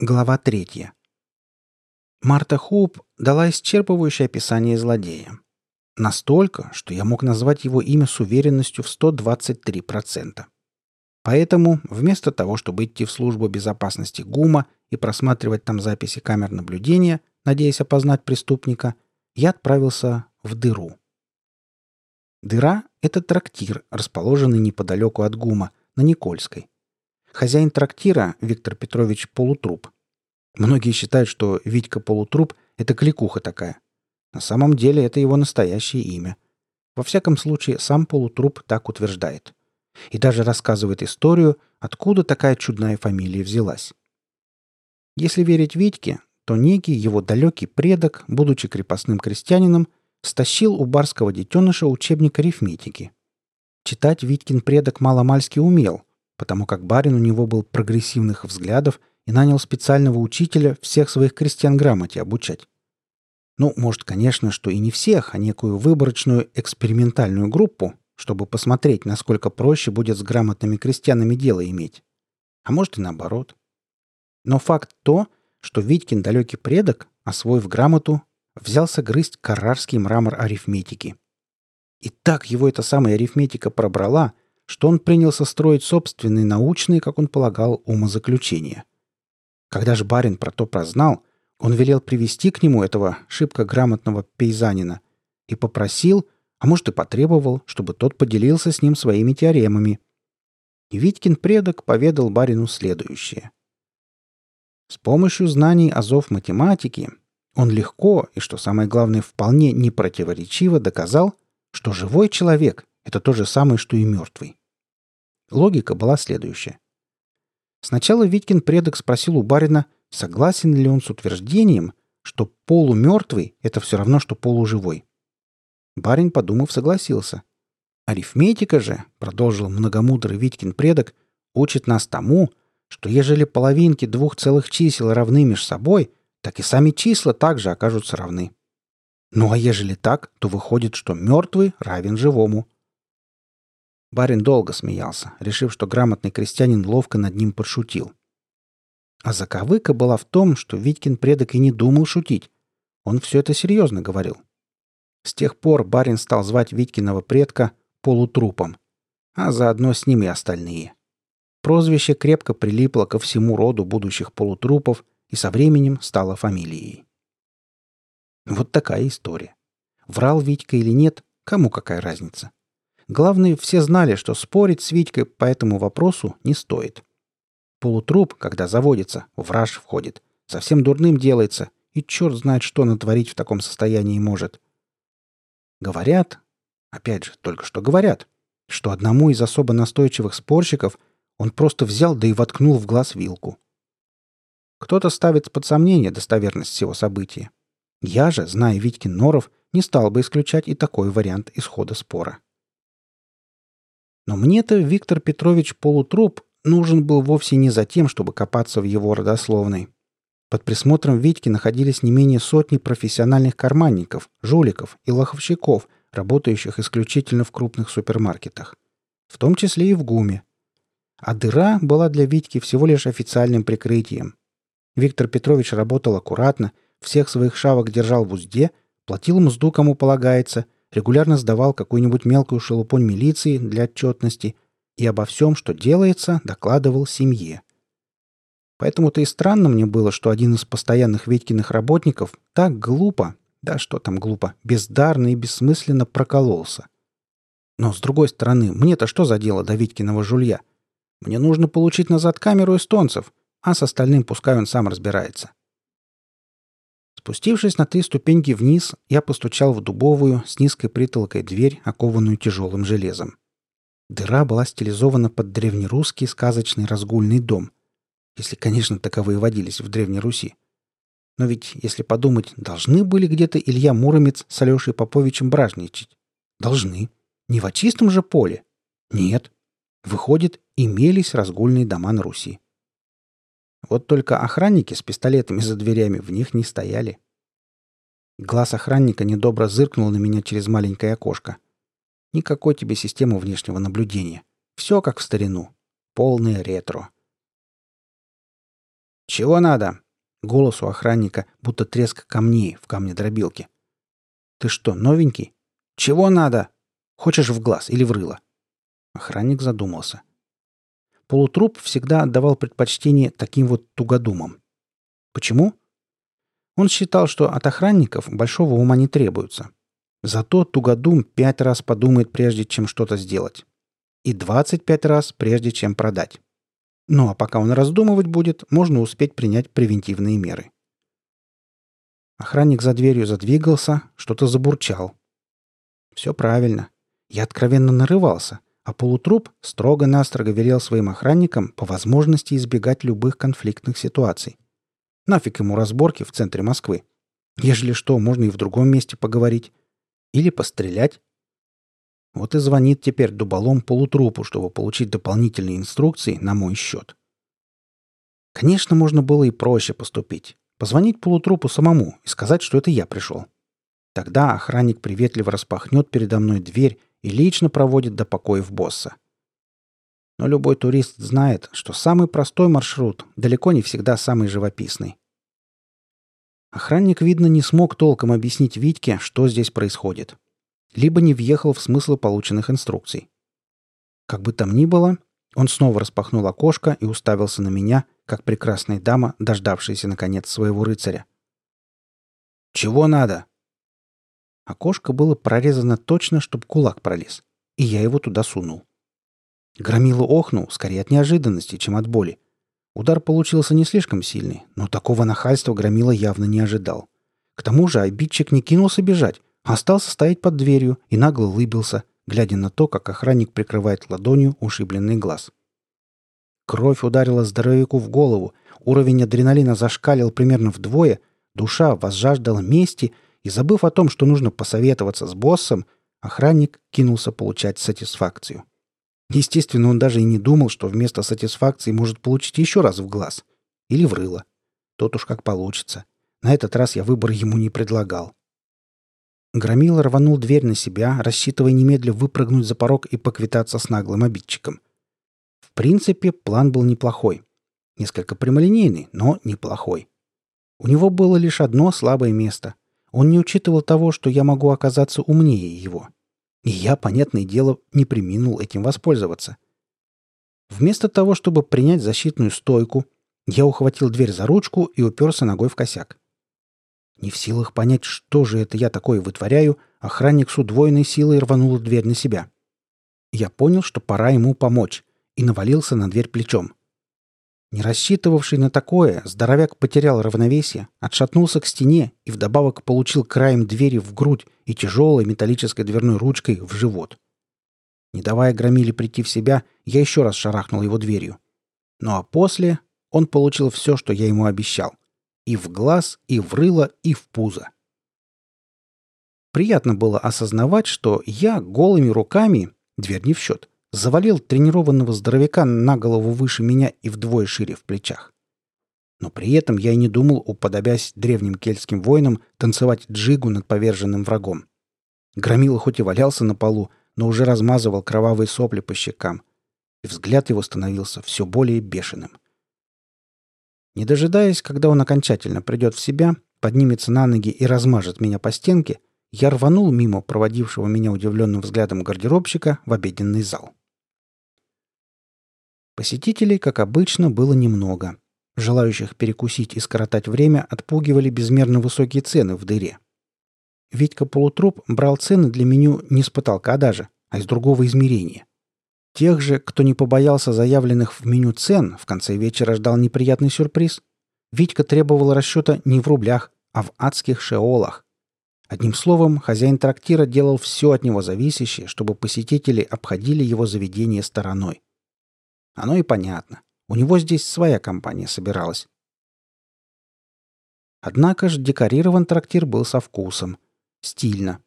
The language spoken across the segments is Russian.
Глава третья. Марта Хоуп дала исчерпывающее описание злодея. Настолько, что я мог назвать его имя с уверенностью в 123%. Поэтому, вместо того, чтобы идти в службу безопасности ГУМа и просматривать там записи камер наблюдения, надеясь опознать преступника, я отправился в дыру. Дыра — это трактир, расположенный неподалеку от ГУМа, на Никольской. Хозяин трактира Виктор Петрович Полутруп. Многие считают, что Витька Полутруп — это кликуха такая. На самом деле это его настоящее имя. Во всяком случае, сам Полутруп так утверждает. И даже рассказывает историю, откуда такая чудная фамилия взялась. Если верить Витьке, то некий его далекий предок, будучи крепостным крестьянином, стащил у барского детеныша учебник арифметики. Читать Витькин предок маломальски умел, потому как барин у него был прогрессивных взглядов и нанял специального учителя всех своих крестьян грамоте обучать. Ну, может, конечно, что и не всех, а некую выборочную экспериментальную группу, чтобы посмотреть, насколько проще будет с грамотными крестьянами дело иметь. А может и наоборот. Но факт то, что Витькин далекий предок, освоив грамоту, взялся грызть карарский мрамор арифметики. И так его эта самая арифметика пробрала, что он принялся строить собственные научные, как он полагал, умозаключения. Когда же барин про то прознал, он велел привести к нему этого шибко грамотного пейзанина и попросил, а может и потребовал, чтобы тот поделился с ним своими теоремами. И Витькин предок поведал барину следующее. С помощью знаний азов математики он легко и, что самое главное, вполне непротиворечиво доказал, что живой человек — это то же самое, что и мертвый. Логика была следующая. Сначала Витькин предок спросил у барина, согласен ли он с утверждением, что полумертвый — это все равно, что полуживой. Барин, подумав, согласился. Арифметика же, продолжил многомудрый Витькин предок, учит нас тому, что ежели половинки двух целых чисел равны между собой, так и сами числа также окажутся равны. Ну а ежели так, то выходит, что мертвый равен живому. Барин долго смеялся, решив, что грамотный крестьянин ловко над ним подшутил. А заковыка была в том, что Витькин предок и не думал шутить. Он все это серьезно говорил. С тех пор барин стал звать Витькиного предка полутрупом, а заодно с ними остальные. Прозвище крепко прилипло ко всему роду будущих полутрупов и со временем стало фамилией. Вот такая история. Врал Витька или нет, кому какая разница. Главное, все знали, что спорить с Витькой по этому вопросу не стоит. Полутруп, когда заводится, в раж входит. Совсем дурным делается, и черт знает, что натворить в таком состоянии может. Говорят, опять же, только что говорят, что одному из особо настойчивых спорщиков он просто взял да и воткнул в глаз вилку. Кто-то ставит под сомнение достоверность всего события. Я же, зная Витькин Норов, не стал бы исключать и такой вариант исхода спора. Но мне-то Виктор Петрович Полутруп нужен был вовсе не за тем, чтобы копаться в его родословной. Под присмотром Витьки находились не менее сотни профессиональных карманников, жуликов и лоховщиков, работающих исключительно в крупных супермаркетах. В том числе и в ГУМе. А дыра была для Витьки всего лишь официальным прикрытием. Виктор Петрович работал аккуратно, всех своих шавок держал в узде, платил мзду кому полагается – регулярно сдавал какую-нибудь мелкую шелупонь милиции для отчетности и обо всем, что делается, докладывал семье. Поэтому-то и странно мне было, что один из постоянных Витькиных работников так глупо, да что там глупо, бездарно и бессмысленно прокололся. Но, с другой стороны, мне-то что за дело до Витькиного жулья? Мне нужно получить назад камеру эстонцев, а с остальным пускай он сам разбирается. Спустившись на три ступеньки вниз, я постучал в дубовую с низкой притолкой дверь, окованную тяжелым железом. Дыра была стилизована под древнерусский сказочный разгульный дом. Если, конечно, таковые водились в Древней Руси. Но ведь, если подумать, должны были где-то Илья Муромец с Алешей Поповичем бражничать. Должны. Не в чистом же поле. Нет. Выходит, имелись разгульные дома на Руси. Вот только охранники с пистолетами за дверями в них не стояли. Глаз охранника недобро зыркнул на меня через маленькое окошко. Никакой тебе системы внешнего наблюдения. Все как в старину. Полное ретро. «Чего надо?» Голос у охранника, будто треск камней в камне дробилки. «Ты что, новенький? Чего надо? Хочешь в глаз или в рыло?» Охранник задумался. Полутруп всегда отдавал предпочтение таким вот тугодумам. Почему? Он считал, что от охранников большого ума не требуется. Зато тугодум пять раз подумает, прежде чем что-то сделать. И двадцать пять раз, прежде чем продать. Ну а пока он раздумывать будет, можно успеть принять превентивные меры. Охранник за дверью задвигался, что-то забурчал. Все правильно. Я откровенно нарывался, а полутруп строго-настрого велел своим охранникам по возможности избегать любых конфликтных ситуаций. Нафиг ему разборки в центре Москвы. Ежели что, можно и в другом месте поговорить. Или пострелять. Вот и звонит теперь дуболом полутрупу, чтобы получить дополнительные инструкции на мой счет. Конечно, можно было и проще поступить. Позвонить полутрупу самому и сказать, что это я пришел. Тогда охранник приветливо распахнет передо мной дверь и лично проводит до покоев босса. Но любой турист знает, что самый простой маршрут далеко не всегда самый живописный. Охранник, видно, не смог толком объяснить Витьке, что здесь происходит либо не въехал в смысл полученных инструкций. Как бы там ни было, он снова распахнул окошко и уставился на меня, как прекрасная дама, дождавшаяся, наконец, своего рыцаря. «Чего надо?» Окошко было прорезано точно, чтобы кулак пролез, и я его туда сунул. Громила охнул, скорее от неожиданности, чем от боли. Удар получился не слишком сильный, но такого нахальства Громила явно не ожидал. К тому же обидчик не кинулся бежать, Остался стоять под дверью и нагло улыбился, глядя на то, как охранник прикрывает ладонью ушибленный глаз. Кровь ударила здоровяку в голову, уровень адреналина зашкалил примерно вдвое, душа возжаждала мести, и, забыв о том, что нужно посоветоваться с боссом, охранник кинулся получать сатисфакцию. Естественно, он даже и не думал, что вместо сатисфакции может получить еще раз в глаз. Или в рыло. Тот уж как получится. На этот раз я выбор ему не предлагал. Громила рванул дверь на себя, рассчитывая немедля выпрыгнуть за порог и поквитаться с наглым обидчиком. В принципе, план был неплохой. Несколько прямолинейный, но неплохой. У него было лишь одно слабое место. Он не учитывал того, что я могу оказаться умнее его. И я, понятное дело, не приминул этим воспользоваться. Вместо того, чтобы принять защитную стойку, я ухватил дверь за ручку и уперся ногой в косяк. Не в силах понять, что же это я такое вытворяю, охранник с удвоенной силой рванул дверь на себя. Я понял, что пора ему помочь, и навалился на дверь плечом. Не рассчитывавший на такое, здоровяк потерял равновесие, отшатнулся к стене и вдобавок получил краем двери в грудь и тяжелой металлической дверной ручкой в живот. Не давая громиле прийти в себя, я еще раз шарахнул его дверью. Ну а после он получил все, что я ему обещал — и в глаз, и в рыло, и в пузо. Приятно было осознавать, что я голыми руками, дверь не в счет, завалил тренированного здоровяка на голову выше меня и вдвое шире в плечах. Но при этом я и не думал, уподобясь древним кельтским воинам, танцевать джигу над поверженным врагом. Громила хоть и валялся на полу, но уже размазывал кровавые сопли по щекам, и взгляд его становился все более бешеным — не дожидаясь, когда он окончательно придет в себя, поднимется на ноги и размажет меня по стенке, я рванул мимо проводившего меня удивленным взглядом гардеробщика в обеденный зал. Посетителей, как обычно, было немного. Желающих перекусить и скоротать время отпугивали безмерно высокие цены в дыре. Витька Полутруп брал цены для меню не с потолка даже, а из другого измерения. Тех же, кто не побоялся заявленных в меню цен, в конце вечера ждал неприятный сюрприз. Витька требовал расчета не в рублях, а в адских шеолах. Одним словом, хозяин трактира делал все от него зависящее, чтобы посетители обходили его заведение стороной. Оно и понятно. У него здесь своя компания собиралась. Однако же декорирован трактир был со вкусом. Стильно.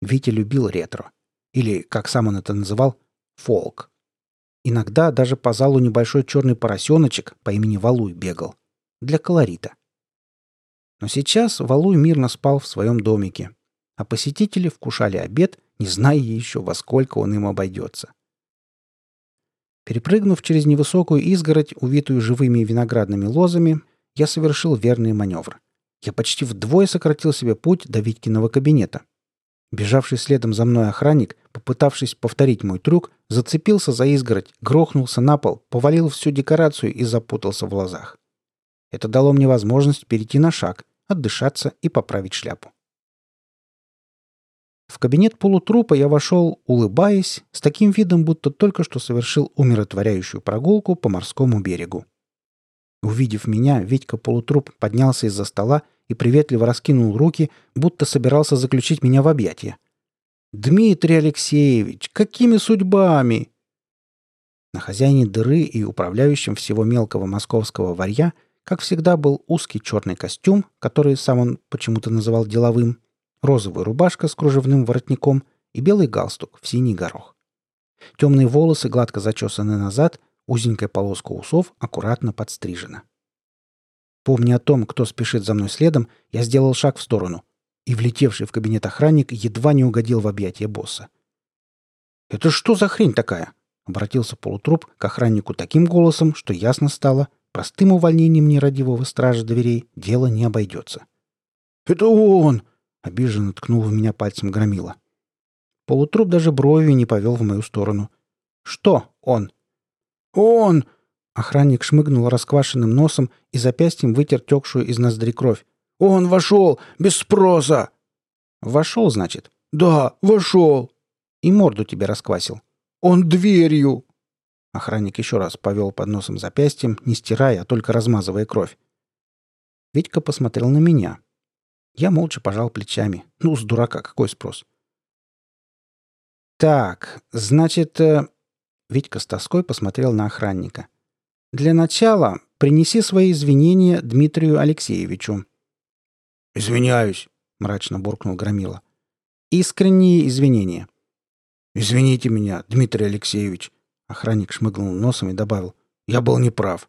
Витя любил ретро. Или, как сам он это называл, фолк. Иногда даже по залу небольшой черный поросеночек по имени Валуй бегал. Для колорита. Но сейчас Валуй мирно спал в своем домике, а посетители вкушали обед, не зная еще, во сколько он им обойдется. Перепрыгнув через невысокую изгородь, увитую живыми виноградными лозами, я совершил верный маневр. Я почти вдвое сократил себе путь до Витькиного кабинета. Бежавший следом за мной охранник, попытавшись повторить мой трюк, зацепился за изгородь, грохнулся на пол, повалил всю декорацию и запутался в лозах. Это дало мне возможность перейти на шаг, отдышаться и поправить шляпу. В кабинет полутрупа я вошел, улыбаясь, с таким видом, будто только что совершил умиротворяющую прогулку по морскому берегу. Увидев меня, Витька полутруп поднялся из-за стола и приветливо раскинул руки, будто собирался заключить меня в объятия. «Дмитрий Алексеевич, какими судьбами?» На хозяине дыры и управляющем всего мелкого московского варья, как всегда, был узкий черный костюм, который сам он почему-то называл деловым, розовая рубашка с кружевным воротником и белый галстук в синий горох. Темные волосы гладко зачесаны назад, узенькая полоска усов аккуратно подстрижена. Помня о том, кто спешит за мной следом, я сделал шаг в сторону, и влетевший в кабинет охранник едва не угодил в объятия босса. «Это что за хрень такая?» — обратился полутруп к охраннику таким голосом, что ясно стало, простым увольнением нерадивого стража дверей дело не обойдется. «Это он!» Обиженно ткнул в меня пальцем громила. Полутруп даже бровью не повел в мою сторону. «Что он?» «Он!» Охранник шмыгнул расквашенным носом и запястьем вытер текшую из ноздри кровь. «Он вошел! Без спроса!» «Вошел, значит?» «Да, вошел!» «И морду тебе расквасил?» «Он дверью!» Охранник еще раз повел под носом запястьем, не стирая, а только размазывая кровь. Витька посмотрел на меня. Я молча пожал плечами. Ну, с дурака какой спрос? «Так, значит...» э... Витька с тоской посмотрел на охранника. «Для начала принеси свои извинения Дмитрию Алексеевичу». «Извиняюсь», — мрачно буркнул Громила. «Искренние извинения». «Извините меня, Дмитрий Алексеевич», — охранник шмыгнул носом и добавил. «Я был неправ».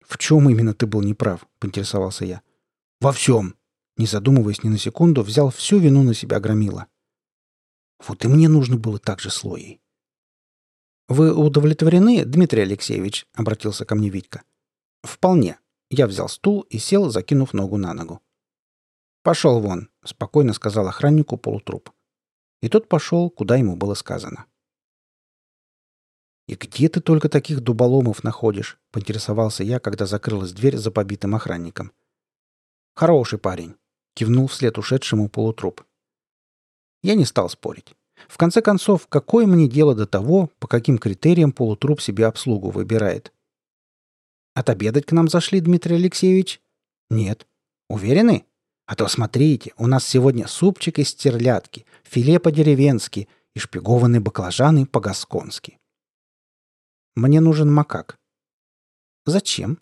«В чем именно ты был неправ?» — поинтересовался я. «Во всем», не задумываясь ни на секунду, взял всю вину на себя громила. Вот и мне нужно было так же слоей. «Вы удовлетворены, Дмитрий Алексеевич?» — обратился ко мне Витька. «Вполне». Я взял стул и сел, закинув ногу на ногу. «Пошел вон», — спокойно сказал охраннику полутруп. И тот пошел, куда ему было сказано. «И где ты только таких дуболомов находишь?» — поинтересовался я, когда закрылась дверь за побитым охранником. «Хороший парень кивнул вслед ушедшему полутруп. Я не стал спорить. В конце концов, какое мне дело до того, по каким критериям полутруп себе обслугу выбирает? Отобедать к нам зашли, Дмитрий Алексеевич? Нет. Уверены? А то смотрите, у нас сегодня супчик из стерлядки, филе по-деревенски и шпигованные баклажаны по-гасконски. Мне нужен макак. Зачем?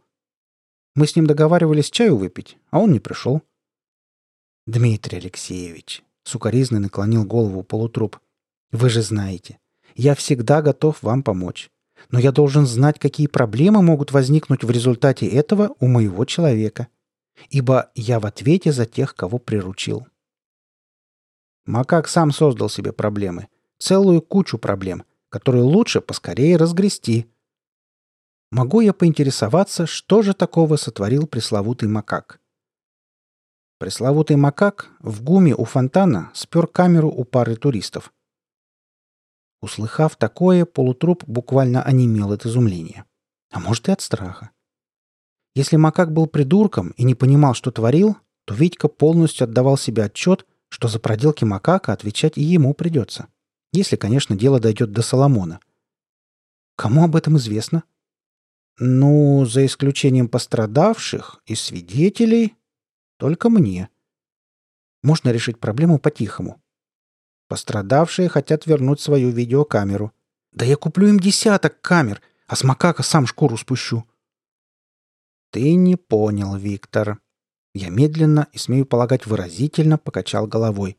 Мы с ним договаривались чаю выпить, а он не пришел. «Дмитрий Алексеевич», — сукоризный наклонил голову полутруп, — «вы же знаете, я всегда готов вам помочь. Но я должен знать, какие проблемы могут возникнуть в результате этого у моего человека. Ибо я в ответе за тех, кого приручил». Макак сам создал себе проблемы. Целую кучу проблем, которые лучше поскорее разгрести. Могу я поинтересоваться, что же такого сотворил пресловутый макак? Пресловутый макак в гуме у фонтана спер камеру у пары туристов. Услыхав такое, полутруп буквально онемел от изумления. А может и от страха. Если макак был придурком и не понимал, что творил, то Витька полностью отдавал себе отчет, что за проделки макака отвечать и ему придется. Если, конечно, дело дойдет до Соломона. Кому об этом известно? Ну, за исключением пострадавших и свидетелей, только мне. Можно решить проблему по-тихому. Пострадавшие хотят вернуть свою видеокамеру. Да я куплю им десяток камер, а с макака сам шкуру спущу. Ты не понял, Виктор. Я медленно и, смею полагать, выразительно покачал головой.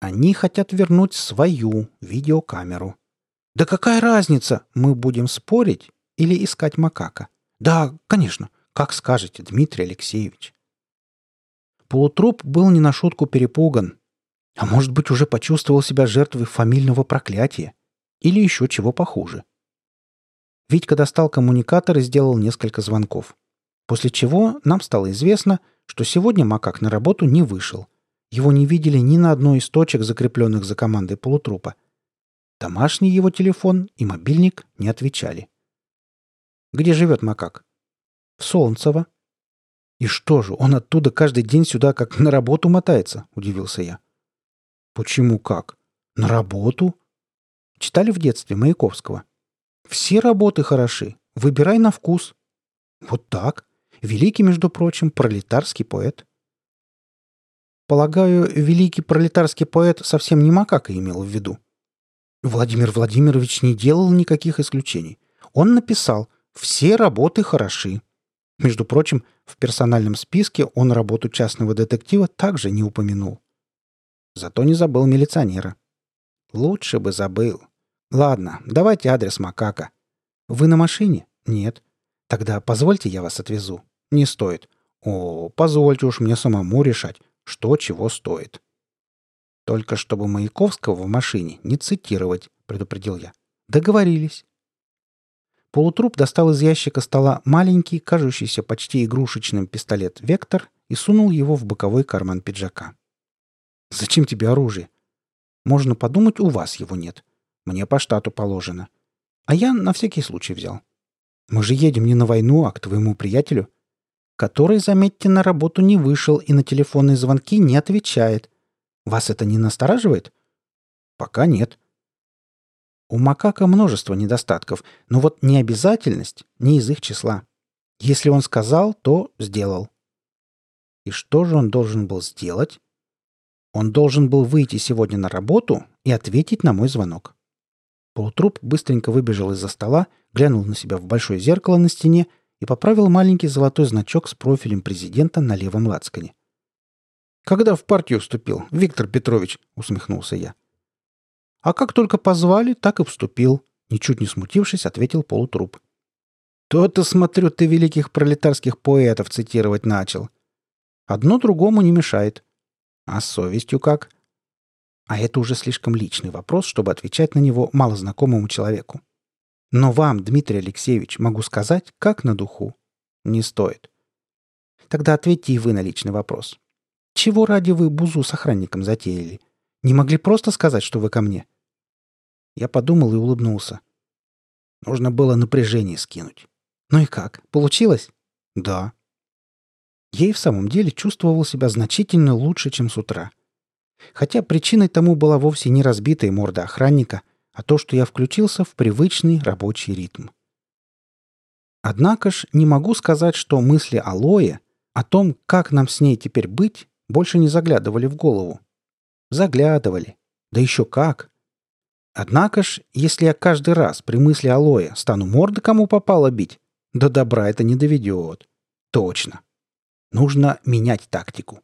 Они хотят вернуть свою видеокамеру. Да какая разница, мы будем спорить или искать макака? Да, конечно, как скажете, Дмитрий Алексеевич. Полутруп был не на шутку перепуган. А может быть, уже почувствовал себя жертвой фамильного проклятия. Или еще чего похуже. Витька достал коммуникатор и сделал несколько звонков. После чего нам стало известно, что сегодня макак на работу не вышел. Его не видели ни на одной из точек, закрепленных за командой полутрупа. Домашний его телефон и мобильник не отвечали. Где живет макак? В Солнцево. И что же, он оттуда каждый день сюда как на работу мотается, удивился я. Почему как? На работу? Читали в детстве Маяковского. Все работы хороши. Выбирай на вкус. Вот так. Великий, между прочим, пролетарский поэт. Полагаю, великий пролетарский поэт совсем не Макака имел в виду. Владимир Владимирович не делал никаких исключений. Он написал «Все работы хороши». Между прочим, в персональном списке он работу частного детектива также не упомянул. Зато не забыл милиционера. Лучше бы забыл. Ладно, давайте адрес макака. Вы на машине? Нет. Тогда позвольте я вас отвезу. Не стоит. О, позвольте уж мне самому решать, что чего стоит. Только чтобы Маяковского в машине не цитировать, предупредил я. Договорились. Полутруп достал из ящика стола маленький, кажущийся почти игрушечным пистолет «Вектор» и сунул его в боковой карман пиджака. «Зачем тебе оружие? Можно подумать, у вас его нет. Мне по штату положено. А я на всякий случай взял. Мы же едем не на войну, а к твоему приятелю, который, заметьте, на работу не вышел и на телефонные звонки не отвечает. Вас это не настораживает? Пока нет. У макака множество недостатков, но вот необязательность не из их числа. Если он сказал, то сделал. И что же он должен был сделать? Он должен был выйти сегодня на работу и ответить на мой звонок. Полутруп быстренько выбежал из-за стола, глянул на себя в большое зеркало на стене и поправил маленький золотой значок с профилем президента на левом лацкане. «Когда в партию вступил, Виктор Петрович?» — усмехнулся я. «А как только позвали, так и вступил», — ничуть не смутившись, ответил полутруп. «То-то, смотрю, ты великих пролетарских поэтов цитировать начал. Одно другому не мешает. А с совестью как?» А это уже слишком личный вопрос, чтобы отвечать на него малознакомому человеку. Но вам, Дмитрий Алексеевич, могу сказать, как на духу. Не стоит. Тогда ответьте и вы на личный вопрос. Чего ради вы бузу с охранником затеяли? Не могли просто сказать, что вы ко мне? Я подумал и улыбнулся. Нужно было напряжение скинуть. Ну и как? Получилось? Да. Ей в самом деле чувствовал себя значительно лучше, чем с утра — Хотя причиной тому была вовсе не разбитая морда охранника, а то, что я включился в привычный рабочий ритм. Однако ж не могу сказать, что мысли о Лое, о том, как нам с ней теперь быть, больше не заглядывали в голову. Заглядывали. Да еще как. Однако ж, если я каждый раз при мысли о Лое стану морды кому попало бить, до добра это не доведет. Точно. Нужно менять тактику.